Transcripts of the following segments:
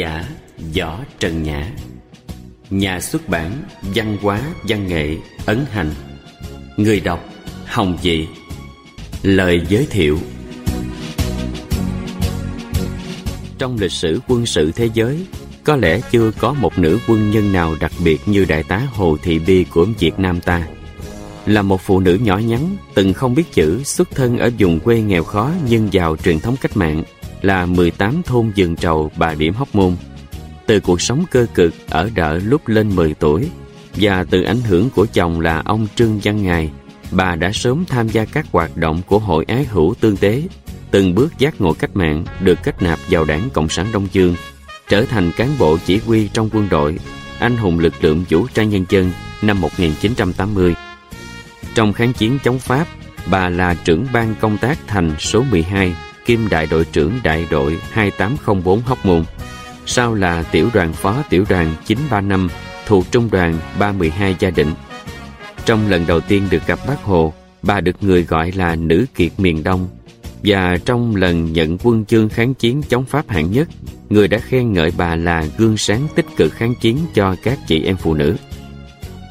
giả Võ Trần Nhã. Nhà xuất bản Văn hóa Văn nghệ Ấn Hành. Người đọc Hồng Dị Lời giới thiệu. Trong lịch sử quân sự thế giới Có lẽ chưa có một nữ quân nhân nào đặc biệt như Đại tá Hồ Thị Bi của Việt Nam ta. Là một phụ nữ nhỏ nhắn, từng không biết chữ, xuất thân ở vùng quê nghèo khó nhưng giàu truyền thống cách mạng, là 18 thôn dường trầu bà điểm hóc môn. Từ cuộc sống cơ cực ở đỡ lúc lên 10 tuổi và từ ảnh hưởng của chồng là ông Trương Văn Ngài, bà đã sớm tham gia các hoạt động của hội ái hữu tương tế, từng bước giác ngộ cách mạng được kết nạp vào đảng Cộng sản Đông Dương, trở thành cán bộ chỉ huy trong quân đội, anh hùng lực lượng vũ trang nhân dân năm 1980. Trong kháng chiến chống Pháp, bà là trưởng ban công tác thành số 12, kim đại đội trưởng đại đội 2804 Hóc Môn. Sau là tiểu đoàn phó tiểu đoàn 935 thuộc trung đoàn 312 Gia Định. Trong lần đầu tiên được gặp bác Hồ, bà được người gọi là nữ kiệt miền Đông. Và trong lần nhận quân chương kháng chiến chống Pháp hạng nhất, người đã khen ngợi bà là gương sáng tích cực kháng chiến cho các chị em phụ nữ.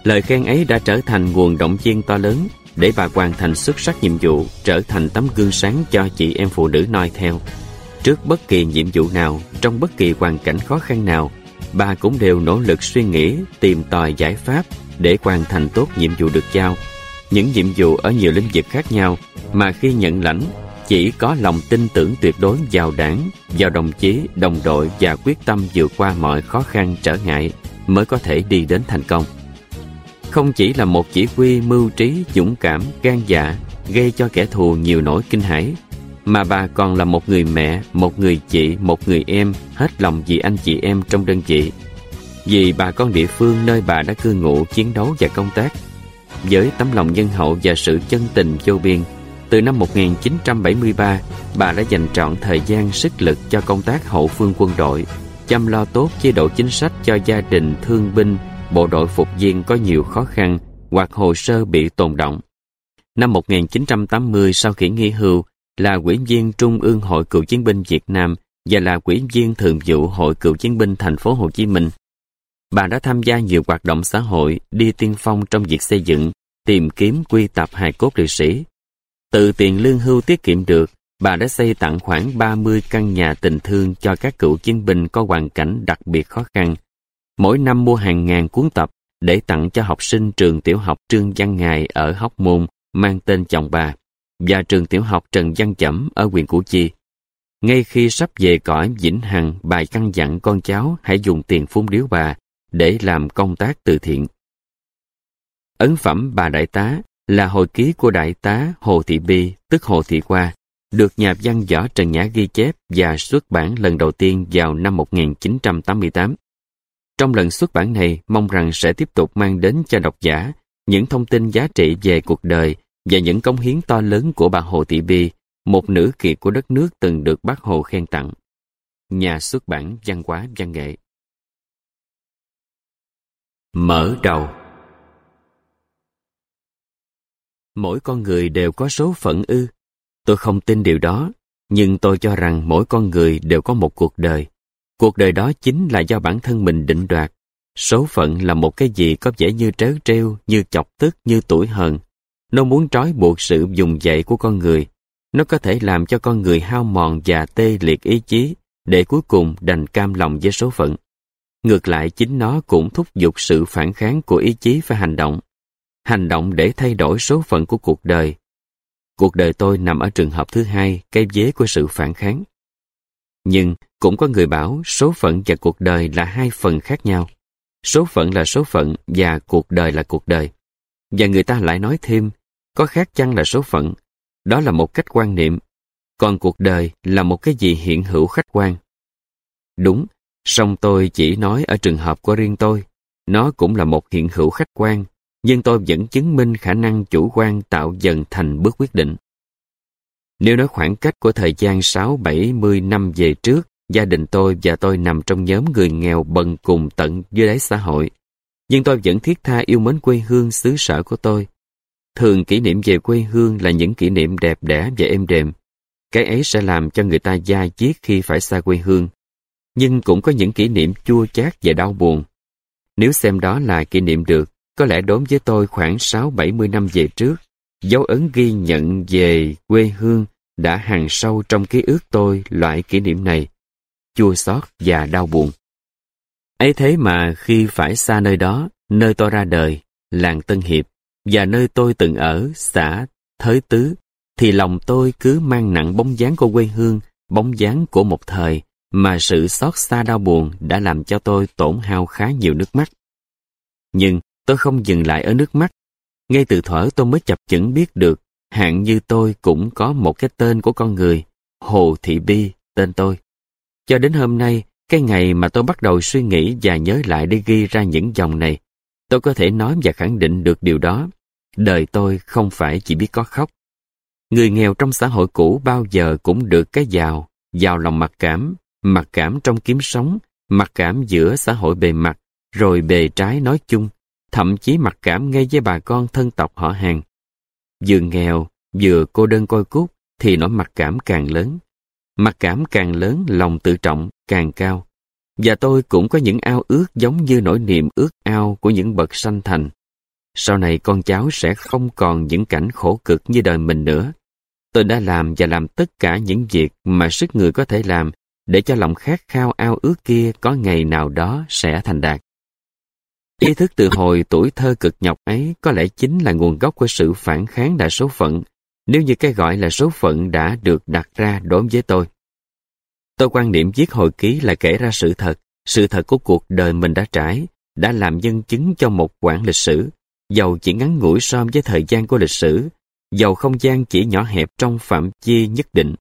Lời khen ấy đã trở thành nguồn động viên to lớn để bà hoàn thành xuất sắc nhiệm vụ, trở thành tấm gương sáng cho chị em phụ nữ noi theo. Trước bất kỳ nhiệm vụ nào, trong bất kỳ hoàn cảnh khó khăn nào, bà cũng đều nỗ lực suy nghĩ, tìm tòi giải pháp để hoàn thành tốt nhiệm vụ được giao. Những nhiệm vụ ở nhiều lĩnh vực khác nhau mà khi nhận lãnh, chỉ có lòng tin tưởng tuyệt đối vào đảng, vào đồng chí, đồng đội và quyết tâm vượt qua mọi khó khăn trở ngại mới có thể đi đến thành công. Không chỉ là một chỉ huy mưu trí, dũng cảm, gan dạ, gây cho kẻ thù nhiều nỗi kinh hãi, mà bà còn là một người mẹ, một người chị, một người em, hết lòng vì anh chị em trong đơn vị. Vì bà con địa phương nơi bà đã cư ngụ, chiến đấu và công tác. Với tấm lòng nhân hậu và sự chân tình vô biên, từ năm 1973, bà đã dành trọn thời gian sức lực cho công tác hậu phương quân đội, chăm lo tốt chế độ chính sách cho gia đình thương binh, bộ đội phục viên có nhiều khó khăn hoặc hồ sơ bị tồn động. Năm 1980 sau khi nghỉ hưu là quỹ viên Trung ương Hội Cựu chiến binh Việt Nam và là quỹ viên thường vụ Hội Cựu chiến binh thành phố Hồ Chí Minh. Bà đã tham gia nhiều hoạt động xã hội, đi tiên phong trong việc xây dựng, tìm kiếm quy tập hài cốt liệt sĩ. Từ tiền lương hưu tiết kiệm được, bà đã xây tặng khoảng 30 căn nhà tình thương cho các cựu chiến binh có hoàn cảnh đặc biệt khó khăn mỗi năm mua hàng ngàn cuốn tập để tặng cho học sinh trường tiểu học Trương Văn Ngài ở Hóc Môn mang tên chồng bà và trường tiểu học Trần Văn Chẩm ở huyện Củ Chi. Ngay khi sắp về cõi Vĩnh Hằng, bài căn dặn con cháu hãy dùng tiền phúng điếu bà để làm công tác từ thiện. Ấn phẩm bà đại tá là hồi ký của đại tá Hồ Thị Bi, tức Hồ Thị Qua, được nhà văn võ Trần Nhã ghi chép và xuất bản lần đầu tiên vào năm 1988. Trong lần xuất bản này, mong rằng sẽ tiếp tục mang đến cho độc giả những thông tin giá trị về cuộc đời và những công hiến to lớn của bà Hồ Thị Bi, một nữ kiệt của đất nước từng được bác Hồ khen tặng. Nhà xuất bản văn hóa văn nghệ Mở đầu Mỗi con người đều có số phận ư. Tôi không tin điều đó, nhưng tôi cho rằng mỗi con người đều có một cuộc đời. Cuộc đời đó chính là do bản thân mình định đoạt. Số phận là một cái gì có vẻ như trớ treo, như chọc tức, như tuổi hờn. Nó muốn trói buộc sự dùng dậy của con người. Nó có thể làm cho con người hao mòn và tê liệt ý chí, để cuối cùng đành cam lòng với số phận. Ngược lại chính nó cũng thúc giục sự phản kháng của ý chí và hành động. Hành động để thay đổi số phận của cuộc đời. Cuộc đời tôi nằm ở trường hợp thứ hai, cây vế của sự phản kháng. Nhưng cũng có người bảo số phận và cuộc đời là hai phần khác nhau. Số phận là số phận và cuộc đời là cuộc đời. Và người ta lại nói thêm, có khác chăng là số phận? Đó là một cách quan niệm. Còn cuộc đời là một cái gì hiện hữu khách quan. Đúng, song tôi chỉ nói ở trường hợp của riêng tôi. Nó cũng là một hiện hữu khách quan, nhưng tôi vẫn chứng minh khả năng chủ quan tạo dần thành bước quyết định. Nếu nói khoảng cách của thời gian 6-70 năm về trước, gia đình tôi và tôi nằm trong nhóm người nghèo bần cùng tận dưới đáy xã hội. Nhưng tôi vẫn thiết tha yêu mến quê hương xứ sở của tôi. Thường kỷ niệm về quê hương là những kỷ niệm đẹp đẽ và êm đềm. cái ấy sẽ làm cho người ta da diết khi phải xa quê hương. Nhưng cũng có những kỷ niệm chua chát và đau buồn. Nếu xem đó là kỷ niệm được, có lẽ đốn với tôi khoảng 6-70 năm về trước, dấu ấn ghi nhận về quê hương đã hằn sâu trong ký ức tôi loại kỷ niệm này, chua xót và đau buồn. ấy thế mà khi phải xa nơi đó, nơi tôi ra đời, làng Tân Hiệp, và nơi tôi từng ở, xã Thới Tứ, thì lòng tôi cứ mang nặng bóng dáng của quê hương, bóng dáng của một thời, mà sự xót xa đau buồn đã làm cho tôi tổn hao khá nhiều nước mắt. Nhưng tôi không dừng lại ở nước mắt. Ngay từ thuở tôi mới chập chững biết được, hạng như tôi cũng có một cái tên của con người, Hồ Thị Bi, tên tôi. Cho đến hôm nay, cái ngày mà tôi bắt đầu suy nghĩ và nhớ lại để ghi ra những dòng này, tôi có thể nói và khẳng định được điều đó. Đời tôi không phải chỉ biết có khóc. Người nghèo trong xã hội cũ bao giờ cũng được cái giàu, giàu lòng mặc cảm, mặc cảm trong kiếm sống, mặc cảm giữa xã hội bề mặt, rồi bề trái nói chung, thậm chí mặc cảm ngay với bà con thân tộc họ hàng. Vừa nghèo, vừa cô đơn coi cút, thì nỗi mặc cảm càng lớn. Mặc cảm càng lớn, lòng tự trọng càng cao. Và tôi cũng có những ao ước giống như nỗi niềm ước ao của những bậc sanh thành. Sau này con cháu sẽ không còn những cảnh khổ cực như đời mình nữa. Tôi đã làm và làm tất cả những việc mà sức người có thể làm để cho lòng khát khao ao ước kia có ngày nào đó sẽ thành đạt. Ý thức từ hồi tuổi thơ cực nhọc ấy có lẽ chính là nguồn gốc của sự phản kháng đại số phận, nếu như cái gọi là số phận đã được đặt ra đối với tôi. Tôi quan niệm viết hồi ký là kể ra sự thật, sự thật của cuộc đời mình đã trải, đã làm nhân chứng cho một quãng lịch sử, dầu chỉ ngắn ngủi so với thời gian của lịch sử, dầu không gian chỉ nhỏ hẹp trong phạm vi nhất định.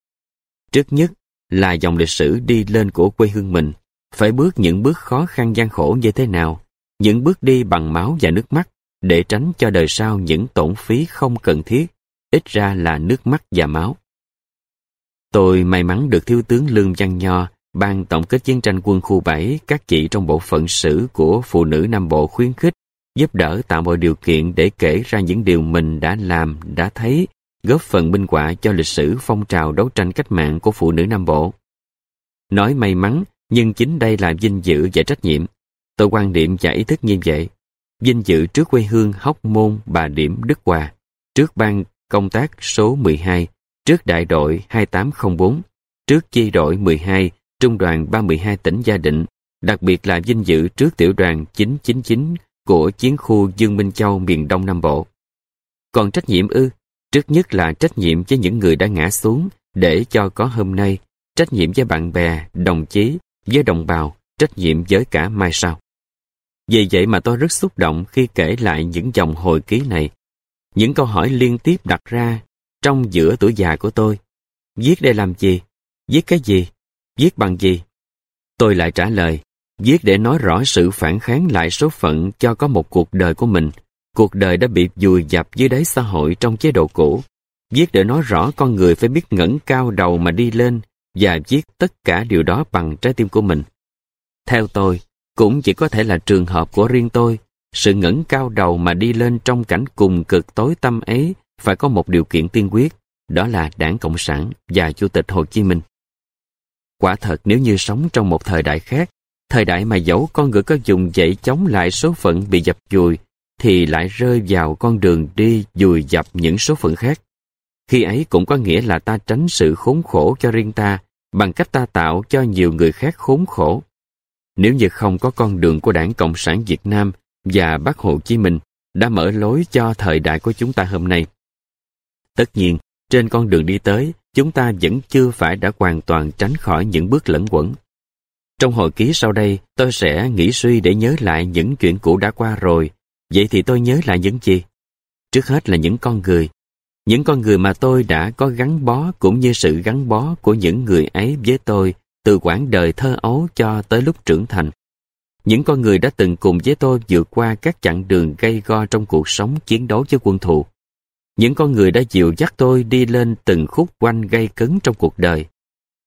Trước nhất là dòng lịch sử đi lên của quê hương mình, phải bước những bước khó khăn gian khổ như thế nào, những bước đi bằng máu và nước mắt, để tránh cho đời sau những tổn phí không cần thiết, ít ra là nước mắt và máu. Tôi may mắn được Thiếu tướng Lương Văn Nho, ban tổng kết chiến tranh quân khu 7, các chị trong bộ phận sử của Phụ nữ Nam Bộ khuyến khích, giúp đỡ tạo mọi điều kiện để kể ra những điều mình đã làm, đã thấy, góp phần minh họa cho lịch sử phong trào đấu tranh cách mạng của phụ nữ Nam Bộ. Nói may mắn, nhưng chính đây là vinh dự và trách nhiệm. Tôi quan điểm và ý thức như vậy. Vinh dự trước quê hương Hóc Môn Bà Điểm Đức Hòa, trước ban công tác số 12, trước đại đội 2804, trước chi đội 12, trung đoàn 32 tỉnh Gia Định, đặc biệt là vinh dự trước tiểu đoàn 999 của chiến khu Dương Minh Châu miền Đông Nam Bộ. Còn trách nhiệm ư, trước nhất là trách nhiệm với những người đã ngã xuống để cho có hôm nay, trách nhiệm với bạn bè, đồng chí, với đồng bào, trách nhiệm với cả mai sau. Vì vậy mà tôi rất xúc động khi kể lại những dòng hồi ký này. Những câu hỏi liên tiếp đặt ra trong giữa tuổi già của tôi. Viết để làm gì? Viết cái gì? Viết bằng gì? Tôi lại trả lời, viết để nói rõ sự phản kháng lại số phận cho có một cuộc đời của mình. Cuộc đời đã bị vùi dập dưới đáy xã hội trong chế độ cũ. Viết để nói rõ con người phải biết ngẩng cao đầu mà đi lên và viết tất cả điều đó bằng trái tim của mình. Theo tôi, cũng chỉ có thể là trường hợp của riêng tôi. Sự ngẩng cao đầu mà đi lên trong cảnh cùng cực tối tâm ấy phải có một điều kiện tiên quyết, đó là Đảng Cộng sản và Chủ tịch Hồ Chí Minh. Quả thật nếu như sống trong một thời đại khác, thời đại mà dẫu con người có dùng dậy chống lại số phận bị dập dùi, thì lại rơi vào con đường đi dùi dập những số phận khác. Khi ấy cũng có nghĩa là ta tránh sự khốn khổ cho riêng ta bằng cách ta tạo cho nhiều người khác khốn khổ. Nếu như không có con đường của Đảng Cộng sản Việt Nam và Bác Hồ Chí Minh đã mở lối cho thời đại của chúng ta hôm nay. Tất nhiên, trên con đường đi tới, chúng ta vẫn chưa phải đã hoàn toàn tránh khỏi những bước lẫn quẩn. Trong hồi ký sau đây, tôi sẽ nghĩ suy để nhớ lại những chuyện cũ đã qua rồi. Vậy thì tôi nhớ lại những gì? Trước hết là những con người. Những con người mà tôi đã có gắn bó cũng như sự gắn bó của những người ấy với tôi từ quãng đời thơ ấu cho tới lúc trưởng thành. Những con người đã từng cùng với tôi vượt qua các chặng đường gây go trong cuộc sống chiến đấu với quân thù. Những con người đã dìu dắt tôi đi lên từng khúc quanh gây cấn trong cuộc đời.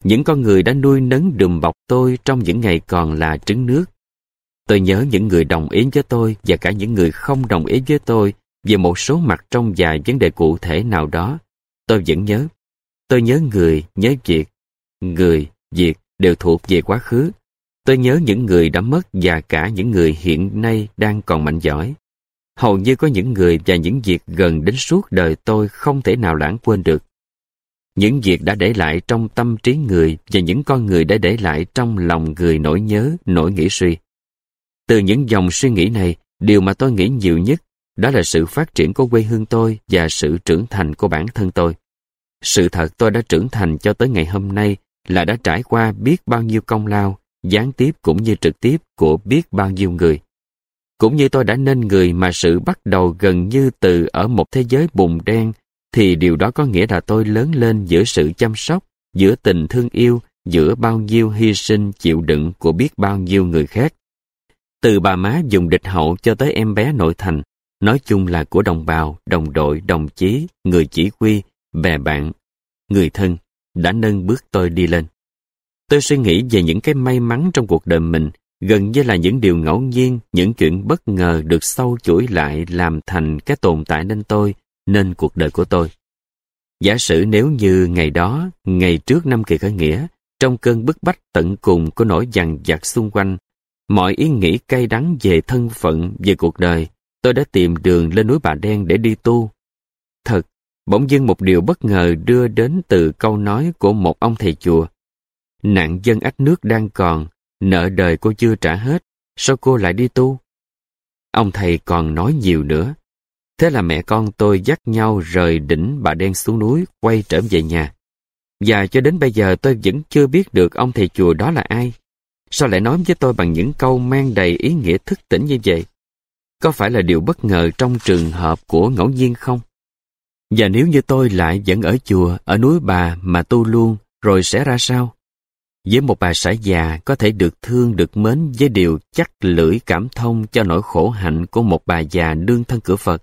Những con người đã nuôi nấng đùm bọc tôi trong những ngày còn là trứng nước. Tôi nhớ những người đồng ý với tôi và cả những người không đồng ý với tôi về một số mặt trong vài vấn đề cụ thể nào đó. Tôi vẫn nhớ. Tôi nhớ người, nhớ việc. Người, việc đều thuộc về quá khứ. Tôi nhớ những người đã mất và cả những người hiện nay đang còn mạnh giỏi. Hầu như có những người và những việc gần đến suốt đời tôi không thể nào lãng quên được. Những việc đã để lại trong tâm trí người và những con người đã để lại trong lòng người nỗi nhớ, nỗi nghĩ suy. Từ những dòng suy nghĩ này, điều mà tôi nghĩ nhiều nhất đó là sự phát triển của quê hương tôi và sự trưởng thành của bản thân tôi. Sự thật tôi đã trưởng thành cho tới ngày hôm nay là đã trải qua biết bao nhiêu công lao, gián tiếp cũng như trực tiếp của biết bao nhiêu người. Cũng như tôi đã nên người mà sự bắt đầu gần như từ ở một thế giới bùn đen, thì điều đó có nghĩa là tôi lớn lên giữa sự chăm sóc, giữa tình thương yêu, giữa bao nhiêu hy sinh chịu đựng của biết bao nhiêu người khác. Từ bà má dùng địch hậu cho tới em bé nội thành, nói chung là của đồng bào, đồng đội, đồng chí, người chỉ huy, bè bạn, người thân, đã nâng bước tôi đi lên. Tôi suy nghĩ về những cái may mắn trong cuộc đời mình, gần như là những điều ngẫu nhiên, những chuyện bất ngờ được sâu chuỗi lại làm thành cái tồn tại nên tôi, nên cuộc đời của tôi. Giả sử nếu như ngày đó, ngày trước năm kỳ khởi nghĩa, trong cơn bức bách tận cùng của nỗi dằn vặt xung quanh, mọi ý nghĩ cay đắng về thân phận, về cuộc đời, tôi đã tìm đường lên núi Bà Đen để đi tu. Thật, bỗng dưng một điều bất ngờ đưa đến từ câu nói của một ông thầy chùa. Nạn dân ách nước đang còn, nợ đời cô chưa trả hết, sao cô lại đi tu? Ông thầy còn nói nhiều nữa. Thế là mẹ con tôi dắt nhau rời đỉnh Bà Đen xuống núi, quay trở về nhà. Và cho đến bây giờ tôi vẫn chưa biết được ông thầy chùa đó là ai. Sao lại nói với tôi bằng những câu mang đầy ý nghĩa thức tỉnh như vậy? Có phải là điều bất ngờ trong trường hợp của ngẫu nhiên không? Và nếu như tôi lại vẫn ở chùa, ở núi bà mà tu luôn, rồi sẽ ra sao? Với một bà xã già có thể được thương được mến với điều chắc lưỡi cảm thông cho nỗi khổ hạnh của một bà già đương thân cửa Phật.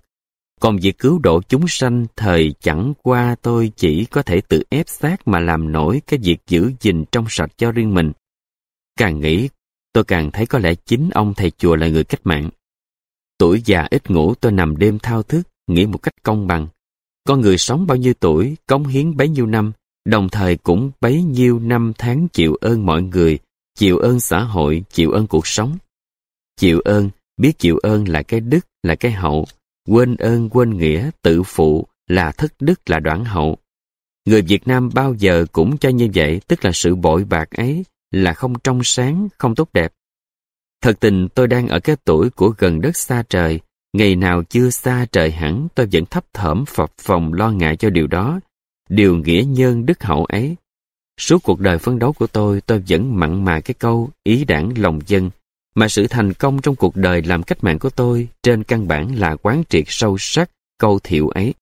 Còn việc cứu độ chúng sanh thời chẳng qua tôi chỉ có thể tự ép xác mà làm nổi cái việc giữ gìn trong sạch cho riêng mình. Càng nghĩ, tôi càng thấy có lẽ chính ông thầy chùa là người cách mạng. Tuổi già ít ngủ tôi nằm đêm thao thức, nghĩ một cách công bằng. Con người sống bao nhiêu tuổi, cống hiến bấy nhiêu năm, đồng thời cũng bấy nhiêu năm tháng chịu ơn mọi người, chịu ơn xã hội, chịu ơn cuộc sống. Chịu ơn, biết chịu ơn là cái đức, là cái hậu, quên ơn quên nghĩa, tự phụ, là thất đức là đoạn hậu. Người Việt Nam bao giờ cũng cho như vậy, tức là sự bội bạc ấy, là không trong sáng, không tốt đẹp. Thật tình tôi đang ở cái tuổi của gần đất xa trời, ngày nào chưa xa trời hẳn tôi vẫn thấp thởm phập phòng lo ngại cho điều đó, điều nghĩa nhân đức hậu ấy. Suốt cuộc đời phấn đấu của tôi, tôi vẫn mặn mà cái câu ý đảng lòng dân, mà sự thành công trong cuộc đời làm cách mạng của tôi trên căn bản là quán triệt sâu sắc câu thiệu ấy.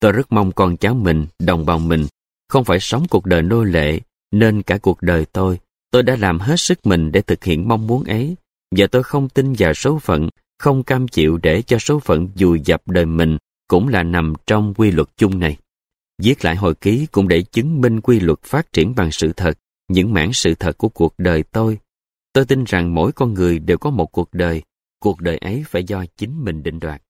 Tôi rất mong con cháu mình, đồng bào mình, không phải sống cuộc đời nô lệ, nên cả cuộc đời tôi, tôi đã làm hết sức mình để thực hiện mong muốn ấy, và tôi không tin vào số phận, không cam chịu để cho số phận dù dập đời mình cũng là nằm trong quy luật chung này. Viết lại hồi ký cũng để chứng minh quy luật phát triển bằng sự thật, những mảng sự thật của cuộc đời tôi. Tôi tin rằng mỗi con người đều có một cuộc đời, cuộc đời ấy phải do chính mình định đoạt.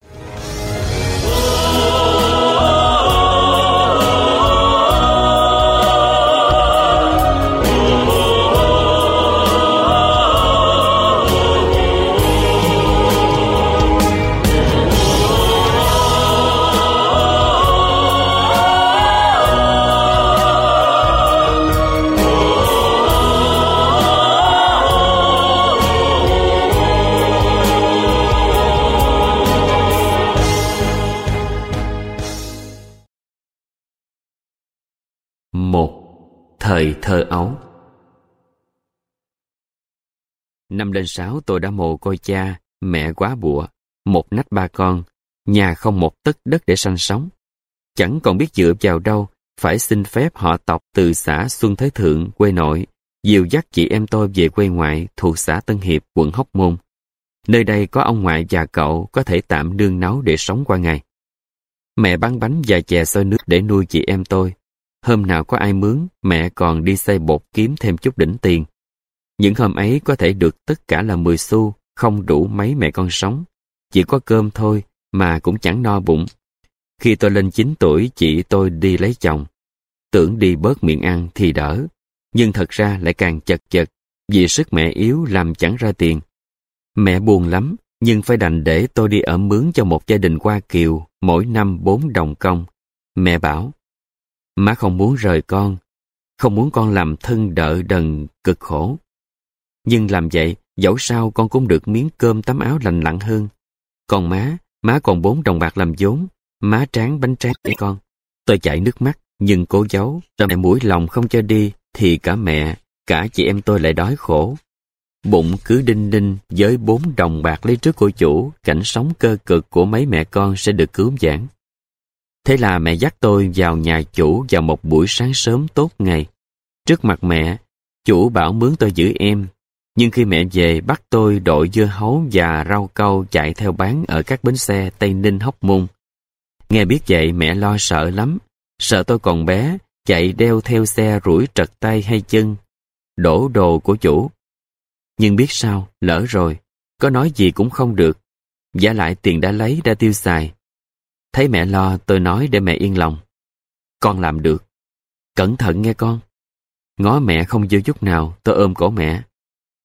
Thơ ấu Năm lên sáu tôi đã mồ côi cha, mẹ quá bụa, một nách ba con, nhà không một tấc đất để sanh sống. Chẳng còn biết dựa vào đâu, phải xin phép họ tộc từ xã Xuân Thế Thượng, quê nội, dìu dắt chị em tôi về quê ngoại thuộc xã Tân Hiệp, quận Hóc Môn. Nơi đây có ông ngoại và cậu có thể tạm đương nấu để sống qua ngày. Mẹ bán bánh và chè sôi nước để nuôi chị em tôi. Hôm nào có ai mướn, mẹ còn đi xây bột kiếm thêm chút đỉnh tiền. Những hôm ấy có thể được tất cả là 10 xu, không đủ mấy mẹ con sống. Chỉ có cơm thôi, mà cũng chẳng no bụng. Khi tôi lên 9 tuổi, chị tôi đi lấy chồng. Tưởng đi bớt miệng ăn thì đỡ, nhưng thật ra lại càng chật chật vì sức mẹ yếu làm chẳng ra tiền. Mẹ buồn lắm, nhưng phải đành để tôi đi ở mướn cho một gia đình qua kiều, mỗi năm bốn đồng công. Mẹ bảo, má không muốn rời con, không muốn con làm thân đỡ đần, cực khổ. Nhưng làm vậy, dẫu sao con cũng được miếng cơm tắm áo lành lặn hơn. Còn má, má còn bốn đồng bạc làm vốn, má tráng bánh tráng để con. Tôi chảy nước mắt, nhưng cố giấu, cho mẹ mũi lòng không cho đi, thì cả mẹ, cả chị em tôi lại đói khổ. Bụng cứ đinh đinh với bốn đồng bạc lấy trước của chủ, cảnh sống cơ cực của mấy mẹ con sẽ được cứu giảng. Thế là mẹ dắt tôi vào nhà chủ vào một buổi sáng sớm tốt ngày. Trước mặt mẹ, chủ bảo mướn tôi giữ em. Nhưng khi mẹ về bắt tôi đội dưa hấu và rau câu chạy theo bán ở các bến xe Tây Ninh Hóc Môn. Nghe biết vậy mẹ lo sợ lắm. Sợ tôi còn bé, chạy đeo theo xe rủi trật tay hay chân. Đổ đồ của chủ. Nhưng biết sao, lỡ rồi. Có nói gì cũng không được. Giả lại tiền đã lấy đã tiêu xài Thấy mẹ lo, tôi nói để mẹ yên lòng. Con làm được. Cẩn thận nghe con. Ngó mẹ không dư chút nào, tôi ôm cổ mẹ.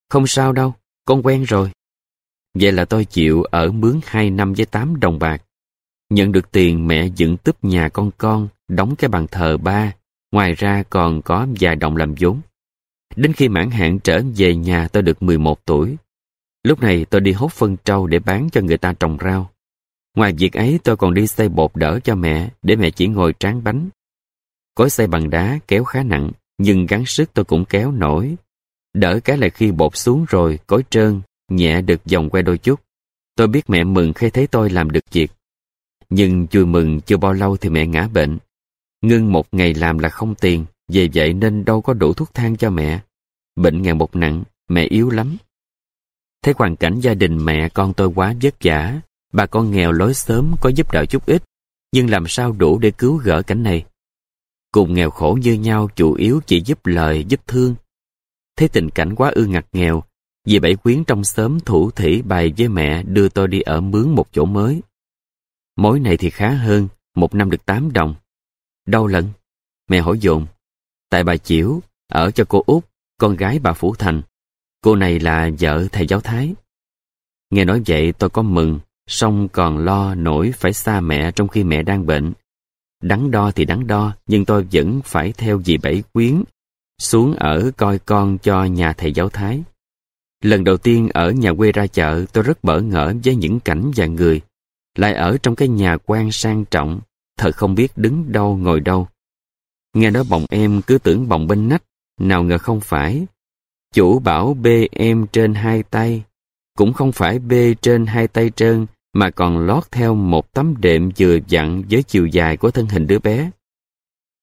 Không sao đâu, con quen rồi. Vậy là tôi chịu ở mướn hai năm với tám đồng bạc. Nhận được tiền mẹ dựng túp nhà con con, đóng cái bàn thờ ba. Ngoài ra còn có vài đồng làm vốn. Đến khi mãn hạn trở về nhà tôi được 11 tuổi. Lúc này tôi đi hốt phân trâu để bán cho người ta trồng rau. Ngoài việc ấy tôi còn đi xây bột đỡ cho mẹ để mẹ chỉ ngồi tráng bánh. Cối xây bằng đá kéo khá nặng nhưng gắng sức tôi cũng kéo nổi. Đỡ cái là khi bột xuống rồi cối trơn, nhẹ được vòng que đôi chút. Tôi biết mẹ mừng khi thấy tôi làm được việc. Nhưng chưa mừng chưa bao lâu thì mẹ ngã bệnh. Ngưng một ngày làm là không tiền, vì vậy nên đâu có đủ thuốc thang cho mẹ. Bệnh ngày một nặng, mẹ yếu lắm. Thấy hoàn cảnh gia đình mẹ con tôi quá vất vả, Bà con nghèo lối sớm có giúp đỡ chút ít, nhưng làm sao đủ để cứu gỡ cảnh này. Cùng nghèo khổ như nhau chủ yếu chỉ giúp lời, giúp thương. thế tình cảnh quá ư ngặt nghèo, dì bảy quyến trong xóm thủ thỉ bày với mẹ đưa tôi đi ở mướn một chỗ mới. Mối này thì khá hơn, một năm được tám đồng. Đâu lận? Mẹ hỏi dồn. Tại bà Chiểu, ở cho cô út, con gái bà Phủ Thành. Cô này là vợ thầy giáo Thái. Nghe nói vậy tôi có mừng, song còn lo nổi phải xa mẹ trong khi mẹ đang bệnh. Đắn đo thì đắn đo, nhưng tôi vẫn phải theo dì bảy quyến, xuống ở coi con cho nhà thầy giáo Thái. Lần đầu tiên ở nhà quê ra chợ, tôi rất bỡ ngỡ với những cảnh và người. Lại ở trong cái nhà quan sang trọng, thật không biết đứng đâu ngồi đâu. Nghe nói bồng em cứ tưởng bồng bên nách, nào ngờ không phải. Chủ bảo bê em trên hai tay, cũng không phải bê trên hai tay trơn, mà còn lót theo một tấm đệm vừa dặn với chiều dài của thân hình đứa bé.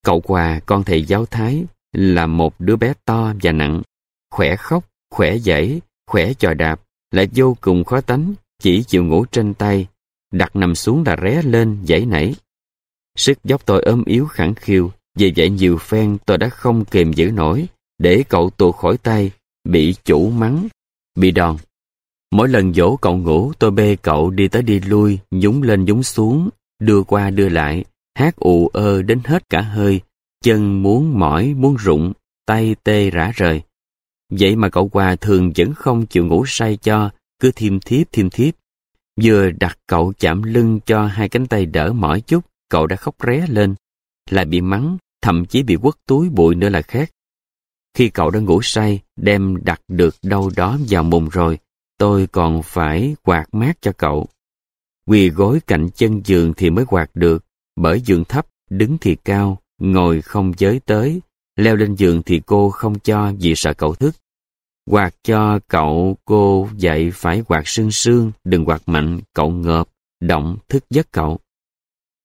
Cậu quà con thầy giáo Thái là một đứa bé to và nặng, khỏe khóc, khỏe dãy, khỏe trò đạp, lại vô cùng khó tánh, chỉ chịu ngủ trên tay, đặt nằm xuống là ré lên, dãy nảy. Sức dốc tôi ôm yếu khẳng khiu, vì vậy nhiều phen tôi đã không kềm giữ nổi, để cậu tuột khỏi tay, bị chủ mắng, bị đòn. Mỗi lần dỗ cậu ngủ, tôi bê cậu đi tới đi lui, nhúng lên nhúng xuống, đưa qua đưa lại, hát ù ơ đến hết cả hơi, chân muốn mỏi, muốn rụng, tay tê rã rời. Vậy mà cậu qua thường vẫn không chịu ngủ say cho, cứ thiêm thiếp thiêm thiếp. Vừa đặt cậu chạm lưng cho hai cánh tay đỡ mỏi chút, cậu đã khóc ré lên. Lại bị mắng, thậm chí bị quất túi bụi nữa là khác. Khi cậu đã ngủ say, đem đặt được đâu đó vào mùng rồi, tôi còn phải quạt mát cho cậu. Quỳ gối cạnh chân giường thì mới quạt được, bởi giường thấp, đứng thì cao, ngồi không giới tới, leo lên giường thì cô không cho vì sợ cậu thức. Quạt cho cậu cô dạy phải quạt sương sương, đừng quạt mạnh, cậu ngợp, động, thức giấc cậu.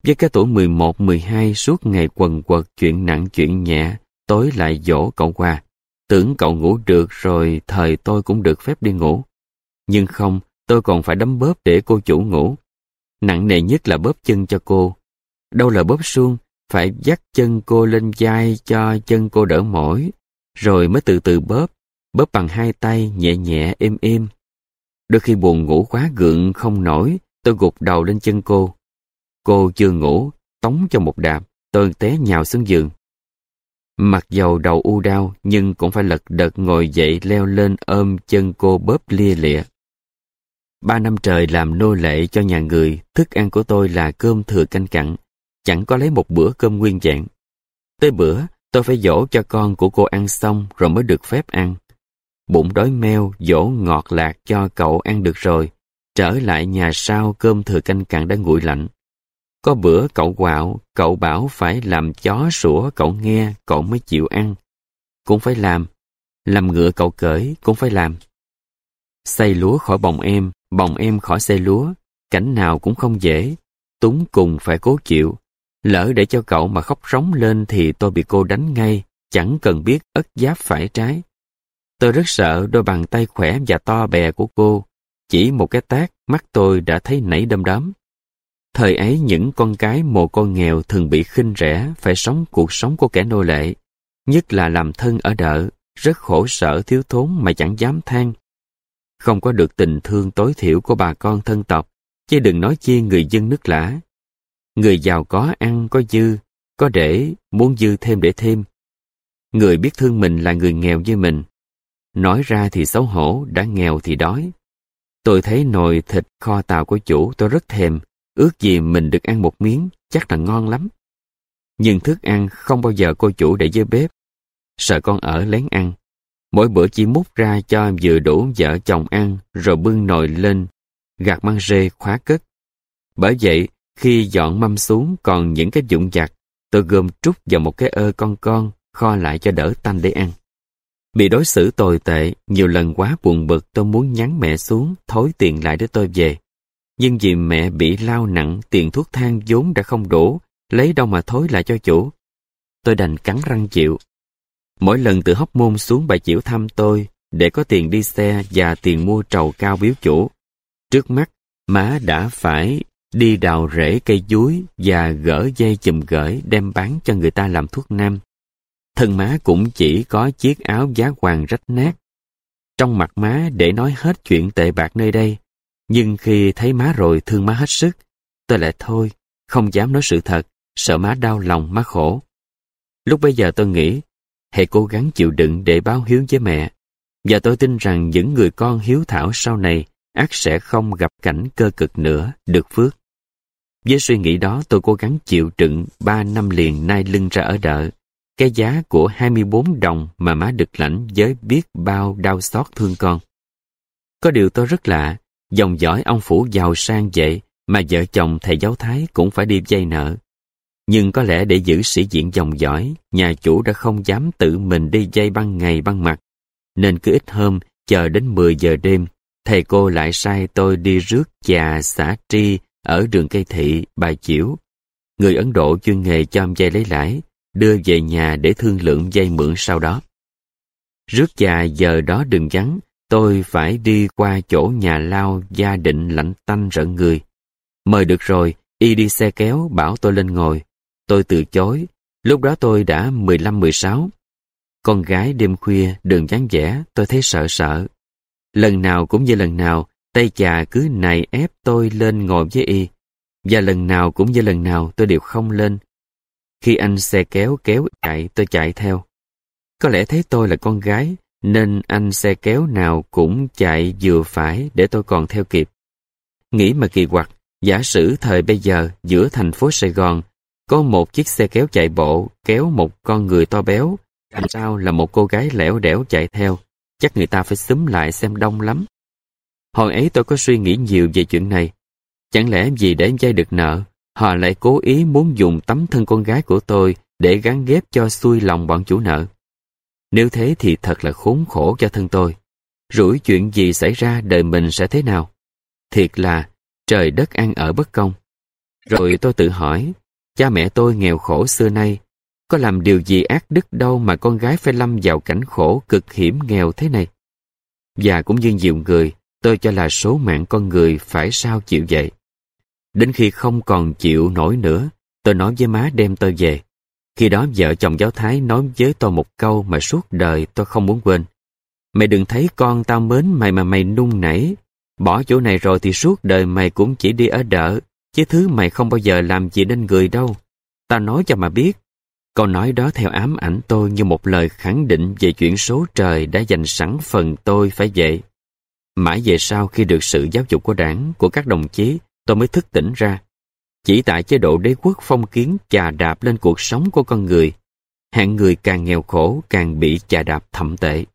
Với cái tuổi 11-12 suốt ngày quần quật chuyện nặng chuyện nhẹ, tối lại dỗ cậu qua. Tưởng cậu ngủ được rồi thời tôi cũng được phép đi ngủ. Nhưng không, tôi còn phải đấm bóp để cô chủ ngủ. Nặng nề nhất là bóp chân cho cô. Đâu là bóp suông, phải dắt chân cô lên vai cho chân cô đỡ mỏi, rồi mới từ từ bóp, bóp bằng hai tay nhẹ nhẹ êm êm. Đôi khi buồn ngủ quá gượng không nổi, tôi gục đầu lên chân cô. Cô chưa ngủ, tống cho một đạp, tôi té nhào xuống giường. Mặc dầu đầu u đau nhưng cũng phải lật đật ngồi dậy leo lên ôm chân cô bóp lia lịa. Ba năm trời làm nô lệ cho nhà người, thức ăn của tôi là cơm thừa canh cặn, chẳng có lấy một bữa cơm nguyên dạng Tới bữa, tôi phải dỗ cho con của cô ăn xong rồi mới được phép ăn. Bụng đói meo, dỗ ngọt lạc cho cậu ăn được rồi. Trở lại nhà sau cơm thừa canh cặn đã nguội lạnh. Có bữa cậu quạo, cậu bảo phải làm chó sủa cậu nghe, cậu mới chịu ăn. Cũng phải làm. Làm ngựa cậu cởi, cũng phải làm. Xây lúa khỏi bồng em, bồng em khỏi xe lúa. Cảnh nào cũng không dễ. Túng cùng phải cố chịu. Lỡ để cho cậu mà khóc rống lên thì tôi bị cô đánh ngay, chẳng cần biết ất giáp phải trái. Tôi rất sợ đôi bàn tay khỏe và to bè của cô. Chỉ một cái tác, mắt tôi đã thấy nảy đâm đóm. Thời ấy những con cái mồ côi nghèo thường bị khinh rẻ phải sống cuộc sống của kẻ nô lệ. Nhất là làm thân ở đợ, rất khổ sở thiếu thốn mà chẳng dám than. Không có được tình thương tối thiểu của bà con thân tộc, chứ đừng nói chi người dân nước lã. Người giàu có ăn có dư, có để, muốn dư thêm để thêm. Người biết thương mình là người nghèo như mình. Nói ra thì xấu hổ, đã nghèo thì đói. Tôi thấy nồi thịt kho tàu của chủ tôi rất thèm, ước gì mình được ăn một miếng, chắc là ngon lắm. Nhưng thức ăn không bao giờ cô chủ để dưới bếp. Sợ con ở lén ăn. Mỗi bữa chỉ múc ra cho vừa đủ vợ chồng ăn rồi bưng nồi lên, gạt măng rê khóa cất. Bởi vậy, khi dọn mâm xuống còn những cái dụng giặt, tôi gom trút vào một cái ơ con con, kho lại cho đỡ tanh để ăn. Bị đối xử tồi tệ, nhiều lần quá buồn bực tôi muốn nhắn mẹ xuống, thối tiền lại để tôi về. Nhưng vì mẹ bị lao nặng, tiền thuốc thang vốn đã không đủ, lấy đâu mà thối lại cho chủ. Tôi đành cắn răng chịu. Mỗi lần từ hóc môn xuống bà chịu thăm tôi, để có tiền đi xe và tiền mua trầu cao biếu chủ. Trước mắt, má đã phải đi đào rễ cây chuối và gỡ dây chùm gởi đem bán cho người ta làm thuốc nam. Thân má cũng chỉ có chiếc áo giá hoàng rách nát. Trong mặt má để nói hết chuyện tệ bạc nơi đây, nhưng khi thấy má rồi thương má hết sức, tôi lại thôi, không dám nói sự thật, sợ má đau lòng má khổ. Lúc bây giờ tôi nghĩ, hãy cố gắng chịu đựng để báo hiếu với mẹ. Và tôi tin rằng những người con hiếu thảo sau này ác sẽ không gặp cảnh cơ cực nữa, được phước. Với suy nghĩ đó tôi cố gắng chịu đựng ba năm liền nai lưng ra ở đợ. Cái giá của 24 đồng mà má được lãnh với biết bao đau xót thương con. Có điều tôi rất lạ, dòng dõi ông phủ giàu sang vậy mà vợ chồng thầy giáo thái cũng phải đi vay nợ. Nhưng có lẽ để giữ sĩ diện dòng dõi, nhà chủ đã không dám tự mình đi dây băng ngày băng mặt. Nên cứ ít hôm, chờ đến 10 giờ đêm, thầy cô lại sai tôi đi rước trà xã tri ở đường cây thị, bài chiểu. Người Ấn Độ chuyên nghề cho dây lấy lãi, đưa về nhà để thương lượng dây mượn sau đó. Rước trà giờ đó đừng vắng, tôi phải đi qua chỗ nhà lao gia định lạnh tanh rợn người. Mời được rồi, y đi xe kéo bảo tôi lên ngồi. Tôi từ chối, lúc đó tôi đã 15-16. Con gái đêm khuya, đường vắng vẻ, tôi thấy sợ sợ. Lần nào cũng như lần nào, tay chà cứ nài ép tôi lên ngồi với y. Và lần nào cũng như lần nào tôi đều không lên. Khi anh xe kéo kéo chạy, tôi chạy theo. Có lẽ thấy tôi là con gái, nên anh xe kéo nào cũng chạy vừa phải để tôi còn theo kịp. Nghĩ mà kỳ quặc, giả sử thời bây giờ giữa thành phố Sài Gòn có một chiếc xe kéo chạy bộ kéo một con người to béo, làm sau là một cô gái lẻo đẻo chạy theo, chắc người ta phải xúm lại xem đông lắm. Hồi ấy tôi có suy nghĩ nhiều về chuyện này. Chẳng lẽ vì để dây được nợ, họ lại cố ý muốn dùng tấm thân con gái của tôi để gắn ghép cho xuôi lòng bọn chủ nợ. Nếu thế thì thật là khốn khổ cho thân tôi. Rủi chuyện gì xảy ra đời mình sẽ thế nào? Thiệt là trời đất ăn ở bất công. Rồi tôi tự hỏi, cha mẹ tôi nghèo khổ xưa nay, có làm điều gì ác đức đâu mà con gái phải lâm vào cảnh khổ cực hiểm nghèo thế này? Và cũng như nhiều người, tôi cho là số mạng con người phải sao chịu vậy. Đến khi không còn chịu nổi nữa, tôi nói với má đem tôi về. Khi đó vợ chồng giáo thái nói với tôi một câu mà suốt đời tôi không muốn quên. Mày đừng thấy con tao mến mày mà mày nung nảy. Bỏ chỗ này rồi thì suốt đời mày cũng chỉ đi ở đợ, chứ thứ mày không bao giờ làm gì nên người đâu. Tao nói cho mà biết. Câu nói đó theo ám ảnh tôi như một lời khẳng định về chuyện số trời đã dành sẵn phần tôi phải vậy. Mãi về sau khi được sự giáo dục của đảng, của các đồng chí, tôi mới thức tỉnh ra. Chỉ tại chế độ đế quốc phong kiến chà đạp lên cuộc sống của con người, hạng người càng nghèo khổ càng bị chà đạp thậm tệ.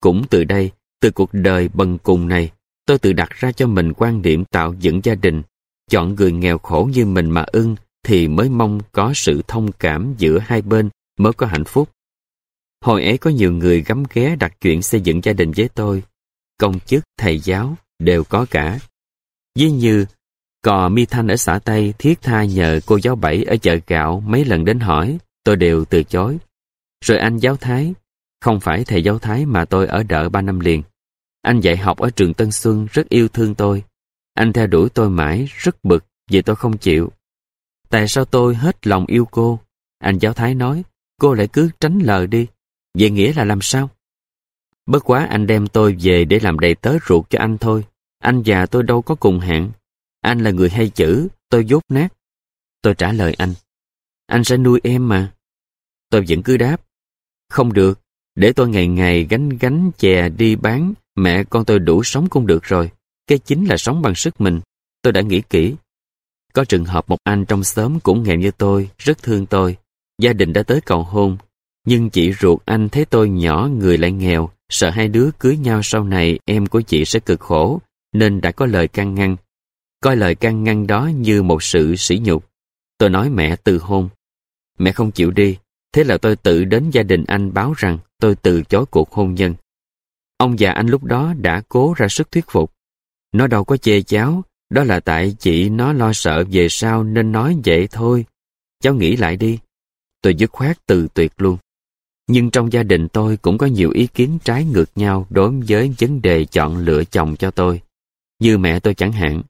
Cũng từ đây, từ cuộc đời bần cùng này, tôi tự đặt ra cho mình quan điểm tạo dựng gia đình, chọn người nghèo khổ như mình mà ưng thì mới mong có sự thông cảm giữa hai bên mới có hạnh phúc. Hồi ấy có nhiều người gắm ghé đặt chuyện xây dựng gia đình với tôi. Công chức, thầy giáo đều có cả. Ví như cò mi thanh ở xã Tây thiết tha nhờ cô giáo bảy ở chợ gạo mấy lần đến hỏi, tôi đều từ chối. Rồi anh giáo thái, không phải thầy giáo thái mà tôi ở đợi ba năm liền. Anh dạy học ở trường Tân Xuân rất yêu thương tôi. Anh theo đuổi tôi mãi, rất bực vì tôi không chịu. Tại sao tôi hết lòng yêu cô? Anh giáo thái nói, cô lại cứ tránh lời đi. Vậy nghĩa là làm sao? Bất quá anh đem tôi về để làm đầy tớ ruột cho anh thôi. Anh già tôi đâu có cùng hạng. Anh là người hay chữ, tôi dốt nát. Tôi trả lời anh. Anh sẽ nuôi em mà. Tôi vẫn cứ đáp. Không được, để tôi ngày ngày gánh gánh chè đi bán, mẹ con tôi đủ sống cũng được rồi. Cái chính là sống bằng sức mình. Tôi đã nghĩ kỹ. Có trường hợp một anh trong xóm cũng nghèo như tôi, rất thương tôi. Gia đình đã tới cầu hôn. Nhưng chị ruột anh thấy tôi nhỏ người lại nghèo, sợ hai đứa cưới nhau sau này em của chị sẽ cực khổ, nên đã có lời can ngăn. Coi lời can ngăn đó như một sự sỉ nhục. Tôi nói mẹ từ hôn. Mẹ không chịu đi, thế là tôi tự đến gia đình anh báo rằng tôi từ chối cuộc hôn nhân. Ông già anh lúc đó đã cố ra sức thuyết phục. Nó đâu có chê cháu, đó là tại chị nó lo sợ về sau nên nói vậy thôi. Cháu nghĩ lại đi. Tôi dứt khoát từ tuyệt luôn. Nhưng trong gia đình tôi cũng có nhiều ý kiến trái ngược nhau đối với vấn đề chọn lựa chồng cho tôi. Như mẹ tôi chẳng hạn.